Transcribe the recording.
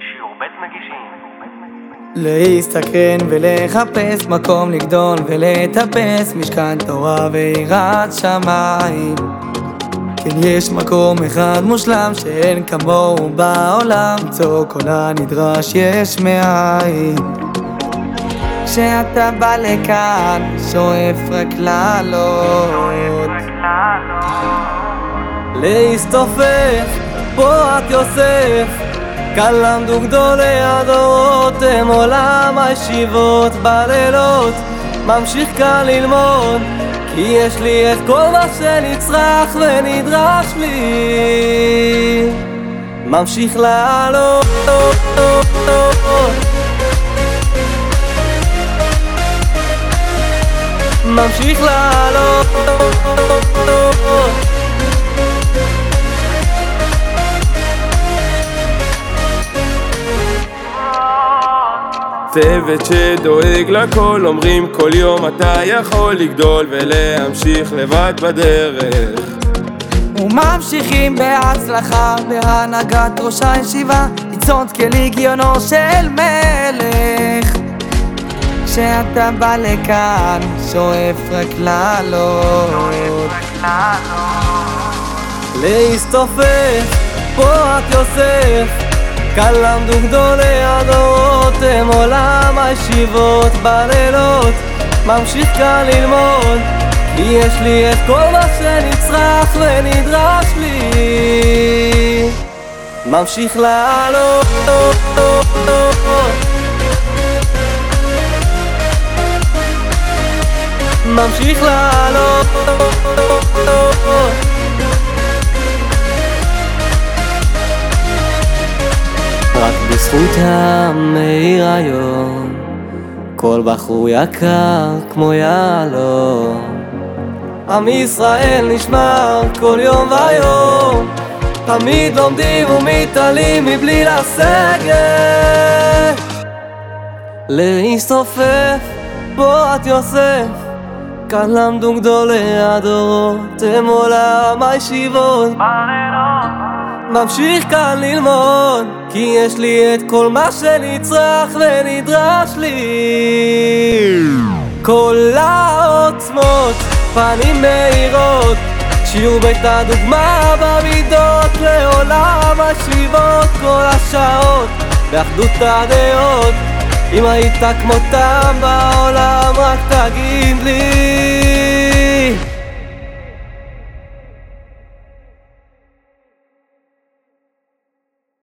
שיעור ב' מגישים. להסתכן ולחפש מקום לגדול ולטפס משכן תורה ויראת שמיים. כן יש מקום אחד מושלם שאין כמוהו בעולם למצוא כל הנדרש יש מאין. כשאתה בא לכאן שואף רק לעלות. להסתופף פורת יוסף כאן למדו גדולי הדורות הם עולם הישיבות בלילות. ממשיך כאן ללמוד כי יש לי את כל מה שנצרך ונדרש לי. ממשיך לעלות. ממשיך לעלות צוות שדואג לכל אומרים כל יום אתה יכול לגדול ולהמשיך לבד בדרך. וממשיכים בהצלחה בהנהגת ראש הישיבה לצעוד כליגיונו של מלך. כשאתה בא לכאן שואף רק לעלות. להסתופף פורת יוסף כאן למדו גדולי הדורות הם עולם הישיבות בלילות. ממשיך כאן ללמוד כי יש לי את כל מה שנצרך ונדרש לי. ממשיך לעלות. ממשיך לעלות בזכות המאיר היום. כל בחור יקר כמו יהלום. עם ישראל נשמר כל יום ויום תמיד לומדים ומתעלים מבלי לסגת להסתופף פורת יוסף. כאן למדו גדולי הדורות הם עולם הישיבות ממשיך כאן ללמוד כי יש לי את כל מה שנצרך ונדרש לי. כל העוצמות, פנים מאירות שיעור בית הדוגמה במידות לעולם השיבות כל השעות באחדות הדעות. אם היית כמותם בעולם רק תגיד לי